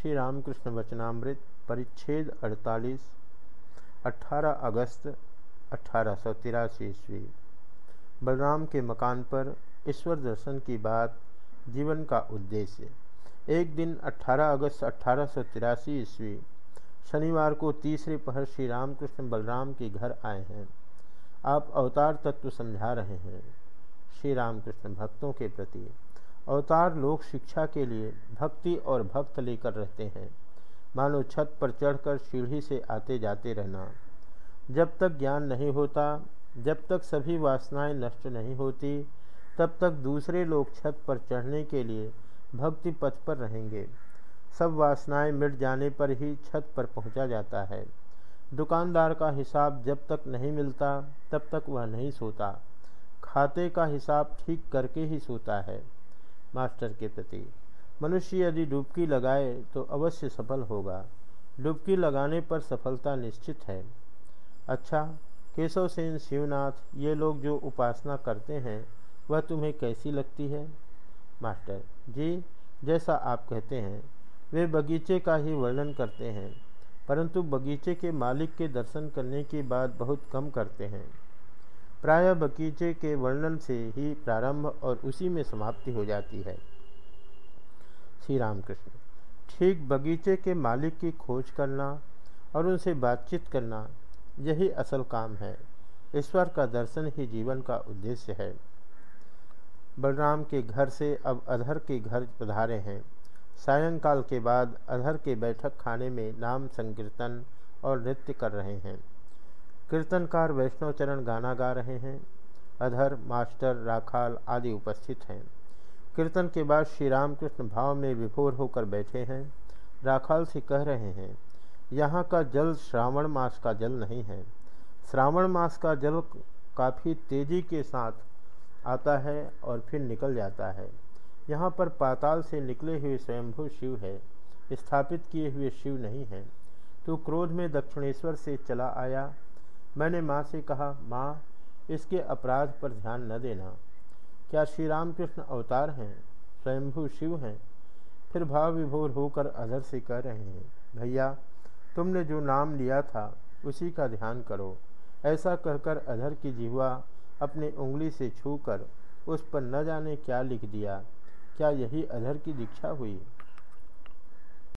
श्री रामकृष्ण वचनामृत परिच्छेद 48 18 अगस्त अठारह ईस्वी। बलराम के मकान पर ईश्वर दर्शन की बात जीवन का उद्देश्य। एक दिन 18 अगस्त अठारह सौ ईस्वी, शनिवार को तीसरे पहर श्री रामकृष्ण बलराम के घर आए हैं। आप अवतार तत्व समझा रहे हैं, श्री रामकृष्ण भक्तों के प्रति। अवतार लोक शिक्षा के लिए भक्ति और भक्त लेकर रहते हैं। मानो छत पर चढ़कर सीढ़ी से आते जाते रहना। जब तक ज्ञान नहीं होता, जब तक सभी वासनाएँ नष्ट नहीं होती, तब तक दूसरे लोग छत पर चढ़ने के लिए भक्ति पथ पर रहेंगे। सब वासनाएँ मिट जाने पर ही छत पर पहुँचा जाता है। दुकानदार का हिसाब जब तक नहीं मिलता, तब तक वह नहीं सोता। खाते का हिसाब ठीक करके ही सोता है। मास्टर के प्रति। मनुष्य यदि डुबकी लगाए तो अवश्य सफल होगा। डुबकी लगाने पर सफलता निश्चित है। अच्छा केशव सेन शिवनाथ, ये लोग जो उपासना करते हैं, वह तुम्हें कैसी लगती है? मास्टर, जी, जैसा आप कहते हैं, वे बगीचे का ही वर्णन करते हैं, परंतु बगीचे के मालिक के दर्शन करने की बात बहुत कम करते हैं। प्रायः बगीचे के वर्णन से ही प्रारंभ और उसी में समाप्ति हो जाती है। श्री रामकृष्ण, ठीक बगीचे के मालिक की खोज करना और उनसे बातचीत करना यही असल काम है। ईश्वर का दर्शन ही जीवन का उद्देश्य है। बलराम के घर से अब अधर के घर पधारे हैं। सायंकाल के बाद अधर के बैठक खाने में नाम संकीर्तन और नृत्य कर रहे हैं। कीर्तनकार वैष्णव चरण गाना गा रहे हैं। अधर, मास्टर, राखाल आदि उपस्थित हैं। कीर्तन के बाद श्री रामकृष्ण भाव में विभोर होकर बैठे हैं। राखाल से कह रहे हैं, यहाँ का जल श्रावण मास का जल नहीं है। श्रावण मास का जल काफ़ी तेज़ी के साथ आता है और फिर निकल जाता है। यहाँ पर पाताल से निकले हुए स्वयंभू शिव है। स्थापित किए हुए शिव नहीं है। तो क्रोध में दक्षिणेश्वर से चला आया। मैंने माँ से कहा, माँ, इसके अपराध पर ध्यान न देना। क्या श्री रामकृष्ण अवतार हैं, स्वयंभू शिव हैं? फिर भाव विभोर होकर अधर से कह रहे हैं, भैया, तुमने जो नाम लिया था, उसी का ध्यान करो। ऐसा कहकर अधर की जिहवा अपनी उंगली से छूकर उस पर न जाने क्या लिख दिया। क्या यही अधर की दीक्षा हुई?